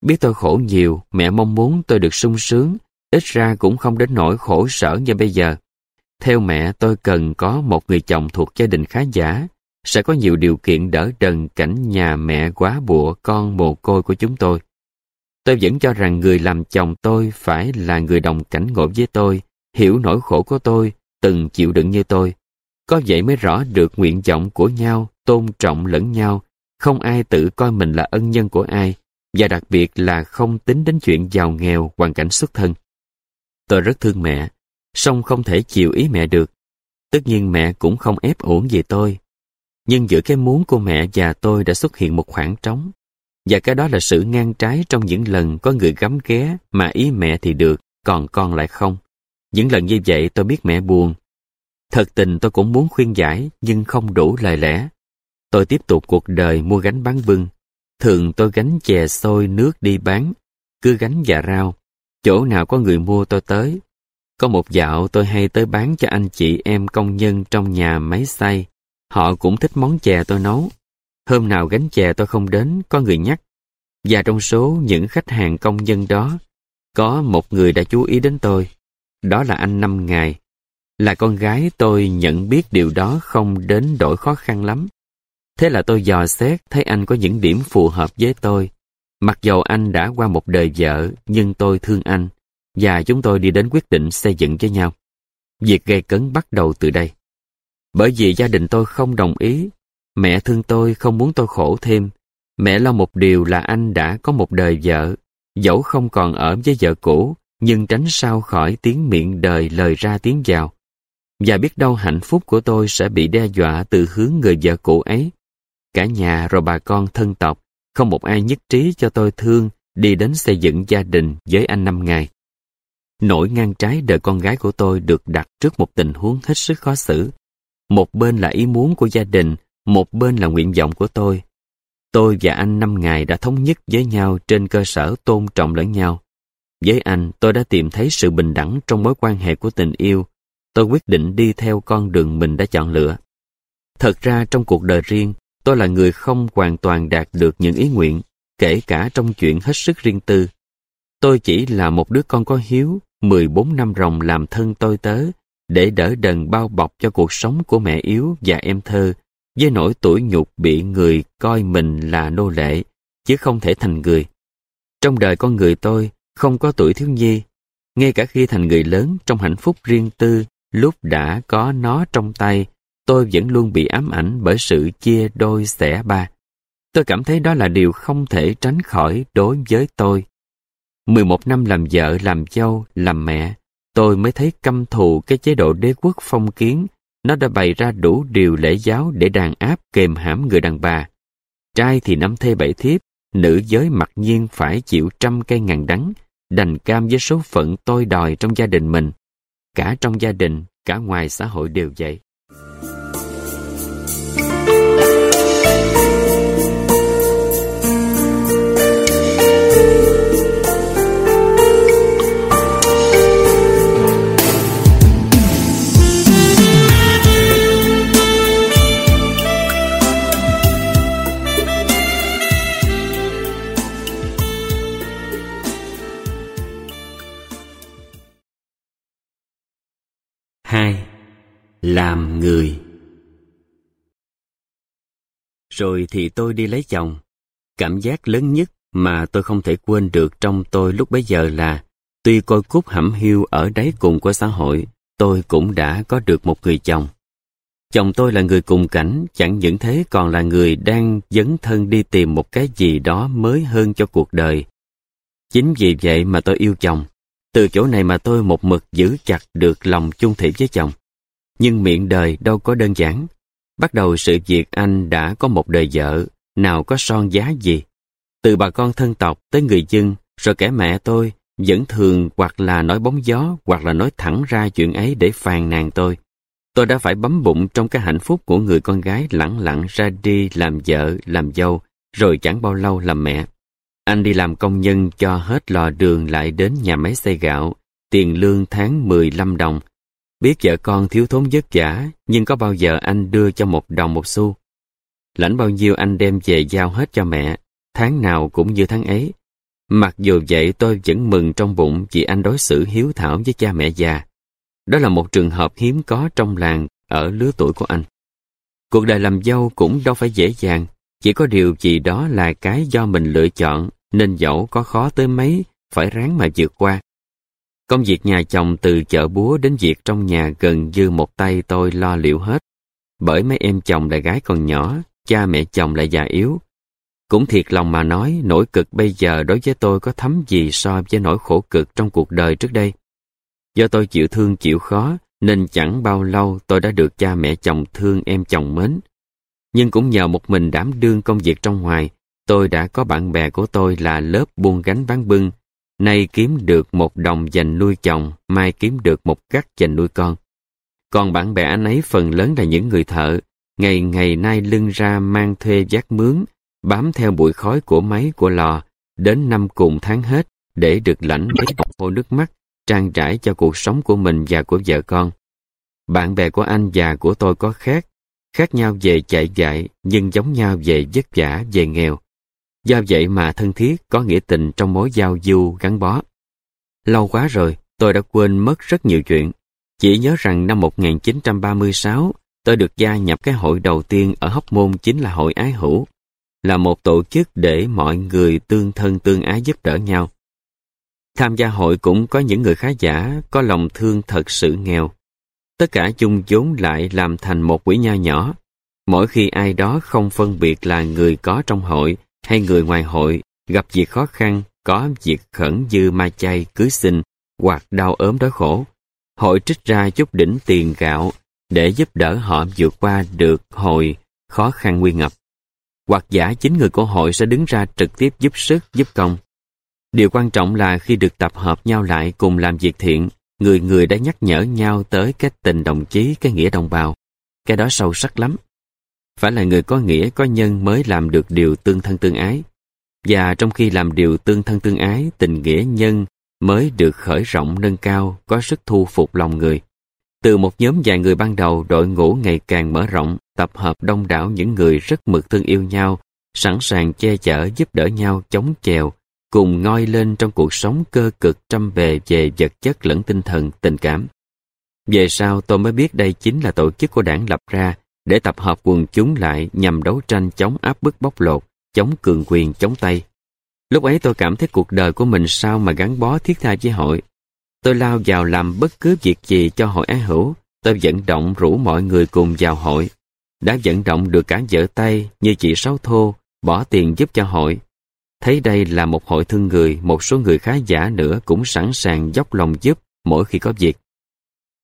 Biết tôi khổ nhiều, mẹ mong muốn tôi được sung sướng, ít ra cũng không đến nỗi khổ sở như bây giờ. Theo mẹ tôi cần có một người chồng thuộc gia đình khá giả, sẽ có nhiều điều kiện đỡ đần cảnh nhà mẹ quá bụa con mồ côi của chúng tôi. Tôi vẫn cho rằng người làm chồng tôi phải là người đồng cảnh ngộ với tôi, hiểu nỗi khổ của tôi, từng chịu đựng như tôi. Có vậy mới rõ được nguyện vọng của nhau, tôn trọng lẫn nhau, không ai tự coi mình là ân nhân của ai, và đặc biệt là không tính đến chuyện giàu nghèo, hoàn cảnh xuất thân. Tôi rất thương mẹ, song không thể chịu ý mẹ được. Tất nhiên mẹ cũng không ép uổng về tôi. Nhưng giữa cái muốn của mẹ và tôi đã xuất hiện một khoảng trống. Và cái đó là sự ngang trái trong những lần có người gắm ghé mà ý mẹ thì được, còn con lại không. Những lần như vậy tôi biết mẹ buồn. Thật tình tôi cũng muốn khuyên giải nhưng không đủ lời lẽ. Tôi tiếp tục cuộc đời mua gánh bán bưng. Thường tôi gánh chè xôi nước đi bán, cứ gánh và rau. Chỗ nào có người mua tôi tới. Có một dạo tôi hay tới bán cho anh chị em công nhân trong nhà máy xay. Họ cũng thích món chè tôi nấu. Hôm nào gánh chè tôi không đến, có người nhắc. Và trong số những khách hàng công nhân đó, có một người đã chú ý đến tôi. Đó là anh Năm Ngày. Là con gái tôi nhận biết điều đó không đến đổi khó khăn lắm. Thế là tôi dò xét thấy anh có những điểm phù hợp với tôi. Mặc dầu anh đã qua một đời vợ, nhưng tôi thương anh. Và chúng tôi đi đến quyết định xây dựng với nhau. Việc gây cấn bắt đầu từ đây. Bởi vì gia đình tôi không đồng ý Mẹ thương tôi không muốn tôi khổ thêm. Mẹ lo một điều là anh đã có một đời vợ, dẫu không còn ở với vợ cũ, nhưng tránh sao khỏi tiếng miệng đời lời ra tiếng vào. Và biết đâu hạnh phúc của tôi sẽ bị đe dọa từ hướng người vợ cũ ấy. Cả nhà rồi bà con thân tộc, không một ai nhất trí cho tôi thương đi đến xây dựng gia đình với anh năm ngày. Nỗi ngang trái đời con gái của tôi được đặt trước một tình huống hết sức khó xử. Một bên là ý muốn của gia đình một bên là nguyện vọng của tôi. Tôi và anh năm ngày đã thống nhất với nhau trên cơ sở tôn trọng lẫn nhau. Với anh, tôi đã tìm thấy sự bình đẳng trong mối quan hệ của tình yêu. Tôi quyết định đi theo con đường mình đã chọn lựa. Thật ra trong cuộc đời riêng, tôi là người không hoàn toàn đạt được những ý nguyện, kể cả trong chuyện hết sức riêng tư. Tôi chỉ là một đứa con có hiếu, 14 năm ròng làm thân tôi tớ, để đỡ đần bao bọc cho cuộc sống của mẹ yếu và em thơ với nỗi tủi nhục bị người coi mình là nô lệ, chứ không thể thành người. Trong đời con người tôi, không có tuổi thiếu nhi, ngay cả khi thành người lớn trong hạnh phúc riêng tư lúc đã có nó trong tay, tôi vẫn luôn bị ám ảnh bởi sự chia đôi xẻ ba. Tôi cảm thấy đó là điều không thể tránh khỏi đối với tôi. 11 năm làm vợ, làm dâu, làm mẹ, tôi mới thấy căm thù cái chế độ đế quốc phong kiến. Nó đã bày ra đủ điều lễ giáo để đàn áp kềm hãm người đàn bà. Trai thì năm thê bảy thiếp, nữ giới mặc nhiên phải chịu trăm cây ngàn đắng, đành cam với số phận tôi đòi trong gia đình mình. Cả trong gia đình, cả ngoài xã hội đều vậy. Làm người. Rồi thì tôi đi lấy chồng. Cảm giác lớn nhất mà tôi không thể quên được trong tôi lúc bấy giờ là, tuy coi cút hẩm hiu ở đáy cùng của xã hội, tôi cũng đã có được một người chồng. Chồng tôi là người cùng cảnh, chẳng những thế còn là người đang dấn thân đi tìm một cái gì đó mới hơn cho cuộc đời. Chính vì vậy mà tôi yêu chồng. Từ chỗ này mà tôi một mực giữ chặt được lòng chung thủy với chồng. Nhưng miệng đời đâu có đơn giản. Bắt đầu sự việc anh đã có một đời vợ, nào có son giá gì. Từ bà con thân tộc tới người dân, rồi kẻ mẹ tôi, vẫn thường hoặc là nói bóng gió hoặc là nói thẳng ra chuyện ấy để phàn nàn tôi. Tôi đã phải bấm bụng trong cái hạnh phúc của người con gái lẳng lặng ra đi làm vợ, làm dâu, rồi chẳng bao lâu làm mẹ. Anh đi làm công nhân cho hết lò đường lại đến nhà máy xây gạo, tiền lương tháng 15 đồng. Biết vợ con thiếu thốn vất vả, nhưng có bao giờ anh đưa cho một đồng một xu. Lãnh bao nhiêu anh đem về giao hết cho mẹ, tháng nào cũng như tháng ấy. Mặc dù vậy tôi vẫn mừng trong bụng vì anh đối xử hiếu thảo với cha mẹ già. Đó là một trường hợp hiếm có trong làng ở lứa tuổi của anh. Cuộc đời làm dâu cũng đâu phải dễ dàng, chỉ có điều gì đó là cái do mình lựa chọn nên dẫu có khó tới mấy, phải ráng mà vượt qua. Công việc nhà chồng từ chợ búa đến việc trong nhà gần như một tay tôi lo liệu hết. Bởi mấy em chồng là gái còn nhỏ, cha mẹ chồng lại già yếu. Cũng thiệt lòng mà nói, nỗi cực bây giờ đối với tôi có thấm gì so với nỗi khổ cực trong cuộc đời trước đây. Do tôi chịu thương chịu khó, nên chẳng bao lâu tôi đã được cha mẹ chồng thương em chồng mến. Nhưng cũng nhờ một mình đảm đương công việc trong ngoài, Tôi đã có bạn bè của tôi là lớp buôn gánh bán bưng, nay kiếm được một đồng dành nuôi chồng, mai kiếm được một gắt dành nuôi con. Còn bạn bè anh ấy phần lớn là những người thợ, ngày ngày nay lưng ra mang thuê giác mướn, bám theo bụi khói của máy của lò, đến năm cùng tháng hết để được lãnh mấy bọc khô nước mắt, trang trải cho cuộc sống của mình và của vợ con. Bạn bè của anh và của tôi có khác, khác nhau về chạy dại nhưng giống nhau về vất vả, về nghèo. Do vậy mà thân thiết có nghĩa tình trong mối giao du gắn bó. Lâu quá rồi, tôi đã quên mất rất nhiều chuyện. Chỉ nhớ rằng năm 1936, tôi được gia nhập cái hội đầu tiên ở Hóc Môn chính là hội ái hữu, là một tổ chức để mọi người tương thân tương ái giúp đỡ nhau. Tham gia hội cũng có những người khá giả, có lòng thương thật sự nghèo. Tất cả chung vốn lại làm thành một quỹ nho nhỏ. Mỗi khi ai đó không phân biệt là người có trong hội hay người ngoài hội gặp việc khó khăn, có việc khẩn dư ma chay, cưới sinh hoặc đau ốm đói khổ, hội trích ra chút đỉnh tiền gạo để giúp đỡ họ vượt qua được hồi khó khăn nguy ngập. Hoặc giả chính người của hội sẽ đứng ra trực tiếp giúp sức, giúp công. Điều quan trọng là khi được tập hợp nhau lại cùng làm việc thiện, người người đã nhắc nhở nhau tới cái tình đồng chí, cái nghĩa đồng bào. Cái đó sâu sắc lắm phải là người có nghĩa có nhân mới làm được điều tương thân tương ái. Và trong khi làm điều tương thân tương ái, tình nghĩa nhân mới được khởi rộng nâng cao, có sức thu phục lòng người. Từ một nhóm vài người ban đầu, đội ngũ ngày càng mở rộng, tập hợp đông đảo những người rất mực thương yêu nhau, sẵn sàng che chở giúp đỡ nhau chống chèo, cùng ngoi lên trong cuộc sống cơ cực trăm bề về vật chất lẫn tinh thần, tình cảm. Về sau tôi mới biết đây chính là tổ chức của đảng lập ra để tập hợp quần chúng lại nhằm đấu tranh chống áp bức bóc lột, chống cường quyền, chống Tây. Lúc ấy tôi cảm thấy cuộc đời của mình sao mà gắn bó thiết tha với hội. Tôi lao vào làm bất cứ việc gì cho hội ái hữu. Tôi vận động rủ mọi người cùng vào hội. Đã vận động được cả vợ tay như chị Sáu Thô, bỏ tiền giúp cho hội. Thấy đây là một hội thương người, một số người khá giả nữa cũng sẵn sàng dốc lòng giúp mỗi khi có việc.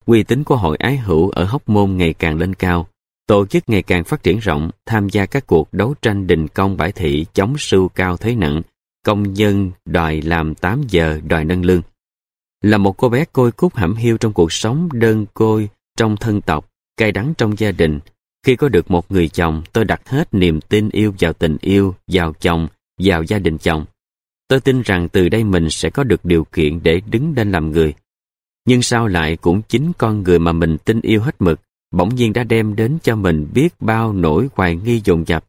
Uy tín của hội ái hữu ở Hóc Môn ngày càng lên cao. Tổ chức ngày càng phát triển rộng, tham gia các cuộc đấu tranh đình công bãi thị chống sưu cao thế nặng, công nhân đòi làm 8 giờ đòi nâng lương. Là một cô bé côi cút hẩm hiu trong cuộc sống đơn côi, trong thân tộc, cay đắng trong gia đình. Khi có được một người chồng, tôi đặt hết niềm tin yêu vào tình yêu, vào chồng, vào gia đình chồng. Tôi tin rằng từ đây mình sẽ có được điều kiện để đứng lên làm người. Nhưng sao lại cũng chính con người mà mình tin yêu hết mực, bỗng nhiên đã đem đến cho mình biết bao nỗi hoài nghi dồn dập.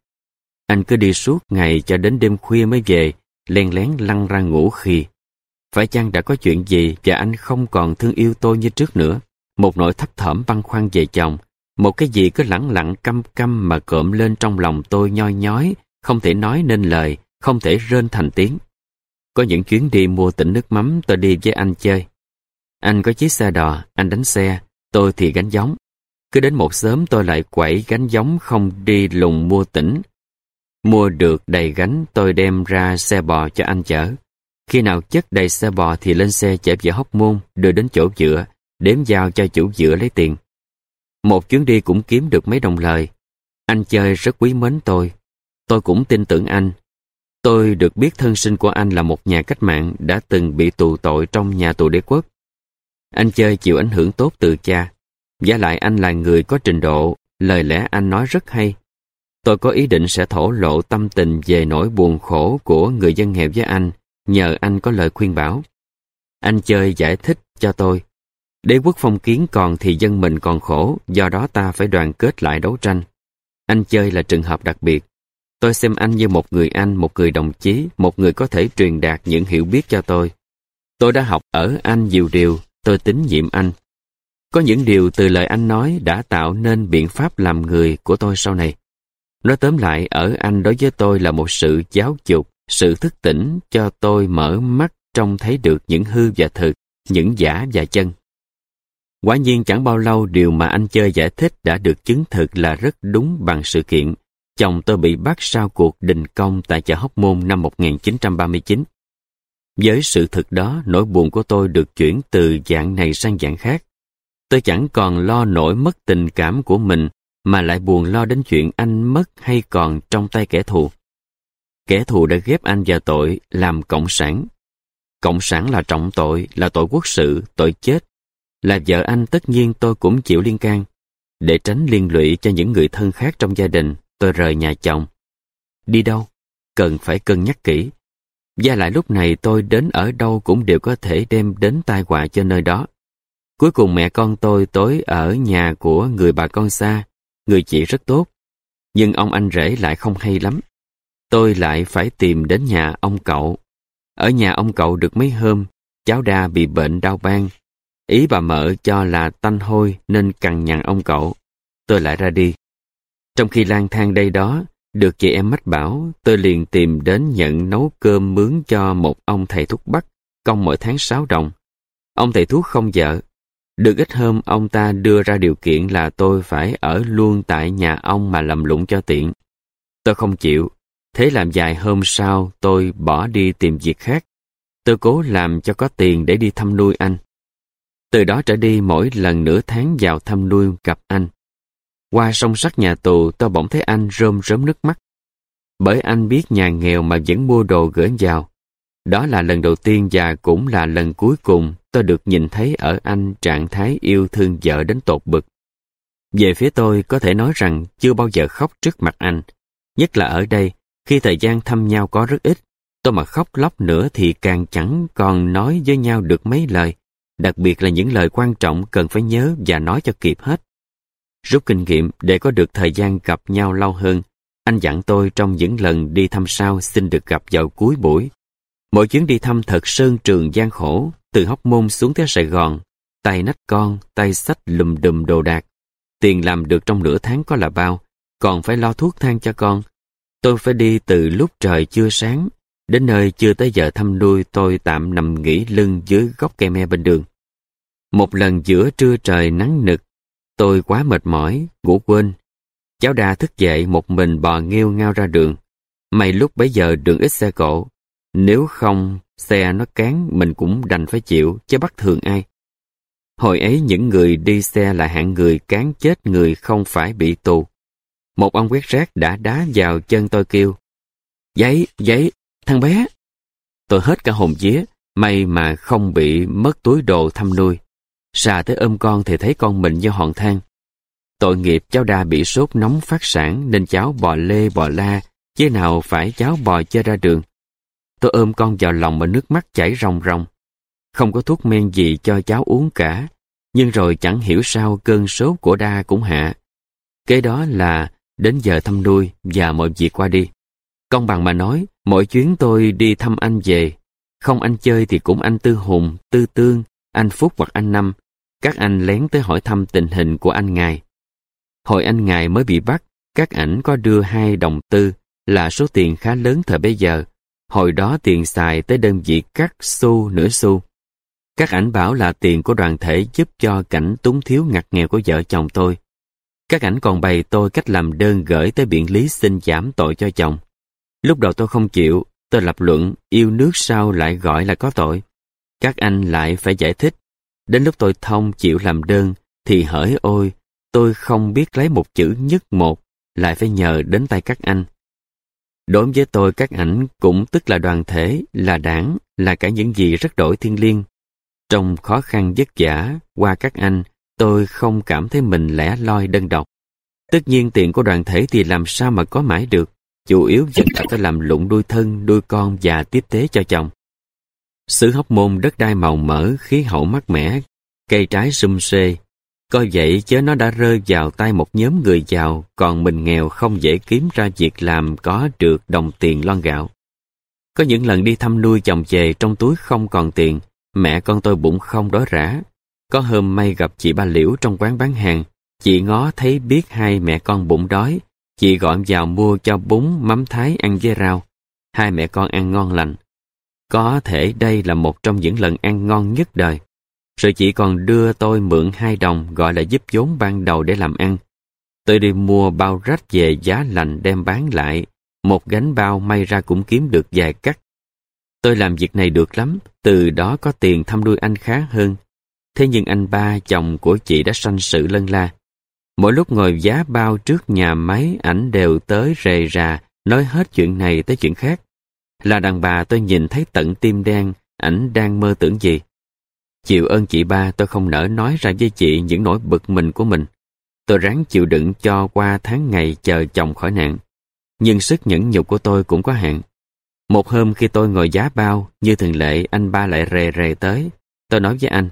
Anh cứ đi suốt ngày cho đến đêm khuya mới về, len lén lăn ra ngủ khi. Phải chăng đã có chuyện gì và anh không còn thương yêu tôi như trước nữa? Một nỗi thấp thỏm băn khoăn về chồng, một cái gì cứ lẳng lặng căm căm mà cộm lên trong lòng tôi nhoi nhói, không thể nói nên lời, không thể rên thành tiếng. Có những chuyến đi mua tỉnh nước mắm tôi đi với anh chơi. Anh có chiếc xe đò, anh đánh xe, tôi thì gánh giống. Cứ đến một sớm tôi lại quẩy gánh giống không đi lùng mua tỉnh. Mua được đầy gánh tôi đem ra xe bò cho anh chở. Khi nào chất đầy xe bò thì lên xe chở về hóc môn, đưa đến chỗ dựa, đếm giao cho chủ dựa lấy tiền. Một chuyến đi cũng kiếm được mấy đồng lời. Anh chơi rất quý mến tôi. Tôi cũng tin tưởng anh. Tôi được biết thân sinh của anh là một nhà cách mạng đã từng bị tù tội trong nhà tù đế quốc. Anh chơi chịu ảnh hưởng tốt từ cha. Giả lại anh là người có trình độ, lời lẽ anh nói rất hay. Tôi có ý định sẽ thổ lộ tâm tình về nỗi buồn khổ của người dân nghèo với anh, nhờ anh có lời khuyên bảo. Anh chơi giải thích cho tôi. Đế quốc phong kiến còn thì dân mình còn khổ, do đó ta phải đoàn kết lại đấu tranh. Anh chơi là trường hợp đặc biệt. Tôi xem anh như một người anh, một người đồng chí, một người có thể truyền đạt những hiểu biết cho tôi. Tôi đã học ở anh nhiều điều, tôi tín nhiệm anh. Có những điều từ lời anh nói đã tạo nên biện pháp làm người của tôi sau này. Nói tóm lại, ở anh đối với tôi là một sự giáo dục, sự thức tỉnh cho tôi mở mắt trông thấy được những hư và thực, những giả và chân. Quả nhiên chẳng bao lâu điều mà anh chơi giải thích đã được chứng thực là rất đúng bằng sự kiện. Chồng tôi bị bắt sau cuộc đình công tại chợ Hóc Môn năm 1939. Với sự thực đó, nỗi buồn của tôi được chuyển từ dạng này sang dạng khác. Tôi chẳng còn lo nổi mất tình cảm của mình, mà lại buồn lo đến chuyện anh mất hay còn trong tay kẻ thù. Kẻ thù đã ghép anh vào tội làm cộng sản. Cộng sản là trọng tội, là tội quốc sự, tội chết. Là vợ anh tất nhiên tôi cũng chịu liên can. Để tránh liên lụy cho những người thân khác trong gia đình, tôi rời nhà chồng. Đi đâu? Cần phải cân nhắc kỹ. Và lại lúc này tôi đến ở đâu cũng đều có thể đem đến tai họa cho nơi đó. Cuối cùng mẹ con tôi tối ở nhà của người bà con xa, người chị rất tốt. Nhưng ông anh rể lại không hay lắm. Tôi lại phải tìm đến nhà ông cậu. Ở nhà ông cậu được mấy hôm, cháu đa bị bệnh đau ban. Ý bà mợ cho là tanh hôi nên cằn nhằn ông cậu. Tôi lại ra đi. Trong khi lang thang đây đó, được chị em mách bảo, tôi liền tìm đến nhận nấu cơm mướn cho một ông thầy thuốc Bắc, công mỗi tháng 6 đồng. Ông thầy thuốc không vợ. Được ít hôm, ông ta đưa ra điều kiện là tôi phải ở luôn tại nhà ông mà làm lụng cho tiện. Tôi không chịu. Thế làm dài hôm sau, tôi bỏ đi tìm việc khác. Tôi cố làm cho có tiền để đi thăm nuôi anh. Từ đó trở đi mỗi lần nửa tháng vào thăm nuôi gặp anh. Qua song sắt nhà tù tôi bỗng thấy anh rơm rớm nước mắt. Bởi anh biết nhà nghèo mà vẫn mua đồ gửi vào. Đó là lần đầu tiên và cũng là lần cuối cùng tôi được nhìn thấy ở anh trạng thái yêu thương vợ đến tột bực. Về phía tôi có thể nói rằng chưa bao giờ khóc trước mặt anh. Nhất là ở đây, khi thời gian thăm nhau có rất ít, tôi mà khóc lóc nữa thì càng chẳng còn nói với nhau được mấy lời. Đặc biệt là những lời quan trọng cần phải nhớ và nói cho kịp hết. Rút kinh nghiệm để có được thời gian gặp nhau lâu hơn, anh dặn tôi trong những lần đi thăm sao xin được gặp vào cuối buổi. Mỗi chuyến đi thăm thật sơn trường gian khổ, từ Hóc Môn xuống tới Sài Gòn, tay nách con, tay sách lùm đùm đồ đạc. Tiền làm được trong nửa tháng có là bao, còn phải lo thuốc thang cho con. Tôi phải đi từ lúc trời chưa sáng, đến nơi chưa tới giờ thăm nuôi tôi tạm nằm nghỉ lưng dưới gốc cây me bên đường. Một lần giữa trưa trời nắng nực, tôi quá mệt mỏi, ngủ quên. Cháu đa thức dậy một mình bò nghêu ngao ra đường. May lúc bấy giờ đường ít xe cộ. Nếu không, xe nó cán mình cũng đành phải chịu, chứ bắt thường ai. Hồi ấy những người đi xe là hạng người cán chết người không phải bị tù. Một ông quét rác đã đá vào chân tôi kêu. Giấy, giấy, thằng bé. Tôi hết cả hồn vía, may mà không bị mất túi đồ thăm nuôi. Xà tới ôm con thì thấy con mình do hòn than. Tội nghiệp cháu đa bị sốt nóng phát sản nên cháu bò lê bò la, chứ nào phải cháu bò chơi ra đường. Tôi ôm con vào lòng mà nước mắt chảy ròng ròng. Không có thuốc men gì cho cháu uống cả, nhưng rồi chẳng hiểu sao cơn sốt của đa cũng hạ. Kế đó là đến giờ thăm nuôi và mọi việc qua đi. Công bằng mà nói, mỗi chuyến tôi đi thăm anh về, không anh chơi thì cũng anh Tư Hùng, Tư Tương, anh Phúc hoặc anh Năm, các anh lén tới hỏi thăm tình hình của anh Ngài. Hồi anh Ngài mới bị bắt, các ảnh có đưa hai đồng tư, là số tiền khá lớn thời bấy giờ. Hồi đó tiền xài tới đơn vị cắt xu nửa xu. Các ảnh bảo là tiền của đoàn thể giúp cho cảnh túng thiếu ngặt nghèo của vợ chồng tôi. Các ảnh còn bày tôi cách làm đơn gửi tới biện lý xin giảm tội cho chồng. Lúc đầu tôi không chịu, tôi lập luận yêu nước sau lại gọi là có tội. Các anh lại phải giải thích. Đến lúc tôi thông chịu làm đơn, thì hỡi ôi, tôi không biết lấy một chữ nhất một, lại phải nhờ đến tay các anh. Đối với tôi các ảnh cũng tức là đoàn thể, là đảng, là cả những gì rất đổi thiên liêng. Trong khó khăn vất vả, qua các anh, tôi không cảm thấy mình lẻ loi đơn độc. Tất nhiên tiền của đoàn thể thì làm sao mà có mãi được, chủ yếu vẫn là tôi làm lụng đuôi thân, đuôi con và tiếp tế cho chồng. Xứ hóc môn đất đai màu mỡ, khí hậu mát mẻ, cây trái sum xê. Coi vậy chứ nó đã rơi vào tay một nhóm người giàu, còn mình nghèo không dễ kiếm ra việc làm có được đồng tiền lon gạo. Có những lần đi thăm nuôi chồng về trong túi không còn tiền, mẹ con tôi bụng không đói rã. Có hôm may gặp chị ba Liễu trong quán bán hàng, chị ngó thấy biết hai mẹ con bụng đói, chị gọi vào mua cho bún mắm thái ăn với rau. Hai mẹ con ăn ngon lành. Có thể đây là một trong những lần ăn ngon nhất đời. Rồi chị còn đưa tôi mượn hai đồng gọi là giúp vốn ban đầu để làm ăn. Tôi đi mua bao rách về giá lành đem bán lại. Một gánh bao may ra cũng kiếm được vài cắt. Tôi làm việc này được lắm, từ đó có tiền thăm nuôi anh khá hơn. Thế nhưng anh ba, chồng của chị đã sanh sự lân la. Mỗi lúc ngồi giá bao trước nhà máy, ảnh đều tới rề rà, nói hết chuyện này tới chuyện khác. Là đàn bà tôi nhìn thấy tận tim đen, ảnh đang mơ tưởng gì. Chịu ơn chị ba tôi không nỡ nói ra với chị những nỗi bực mình của mình. Tôi ráng chịu đựng cho qua tháng ngày chờ chồng khỏi nạn. Nhưng sức nhẫn nhục của tôi cũng có hạn. Một hôm khi tôi ngồi giá bao, như thường lệ anh ba lại rề rề tới. Tôi nói với anh,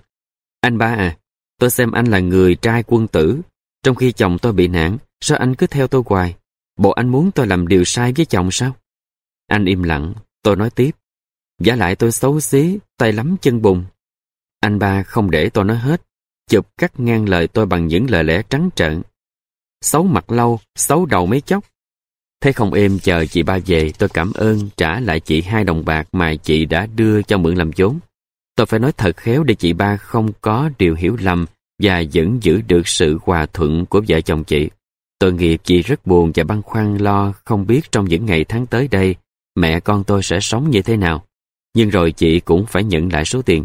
anh ba à, tôi xem anh là người trai quân tử. Trong khi chồng tôi bị nạn, sao anh cứ theo tôi hoài? Bộ anh muốn tôi làm điều sai với chồng sao? Anh im lặng, tôi nói tiếp. Giả lại tôi xấu xí, tay lắm chân bùng. Anh ba không để tôi nói hết, chụp cắt ngang lời tôi bằng những lời lẽ trắng trợn. Xấu mặt lâu, xấu đầu mấy chốc. Thế không êm chờ chị ba về, tôi cảm ơn trả lại chị hai đồng bạc mà chị đã đưa cho mượn làm vốn. Tôi phải nói thật khéo để chị ba không có điều hiểu lầm và vẫn giữ được sự hòa thuận của vợ chồng chị. Tội nghiệp chị rất buồn và băn khoăn lo không biết trong những ngày tháng tới đây mẹ con tôi sẽ sống như thế nào. Nhưng rồi chị cũng phải nhận lại số tiền.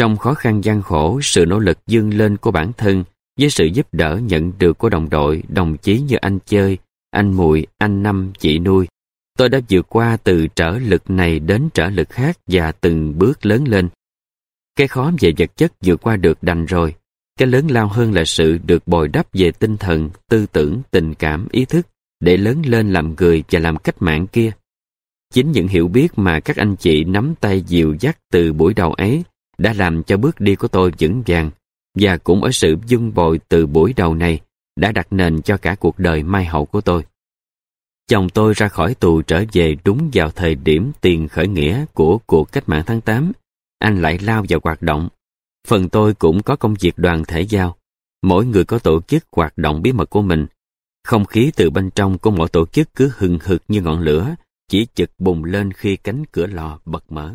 Trong khó khăn gian khổ, sự nỗ lực dương lên của bản thân với sự giúp đỡ nhận được của đồng đội, đồng chí như anh chơi, anh mùi, anh năm, chị nuôi. Tôi đã vượt qua từ trở lực này đến trở lực khác và từng bước lớn lên. Cái khó về vật chất vượt qua được đành rồi. Cái lớn lao hơn là sự được bồi đắp về tinh thần, tư tưởng, tình cảm, ý thức để lớn lên làm người và làm cách mạng kia. Chính những hiểu biết mà các anh chị nắm tay dìu dắt từ buổi đầu ấy đã làm cho bước đi của tôi vững vàng và cũng ở sự dung bồi từ buổi đầu này đã đặt nền cho cả cuộc đời mai hậu của tôi. Chồng tôi ra khỏi tù trở về đúng vào thời điểm tiền khởi nghĩa của cuộc cách mạng tháng 8. Anh lại lao vào hoạt động. Phần tôi cũng có công việc đoàn thể giao. Mỗi người có tổ chức hoạt động bí mật của mình. Không khí từ bên trong của mỗi tổ chức cứ hừng hực như ngọn lửa, chỉ chực bùng lên khi cánh cửa lò bật mở.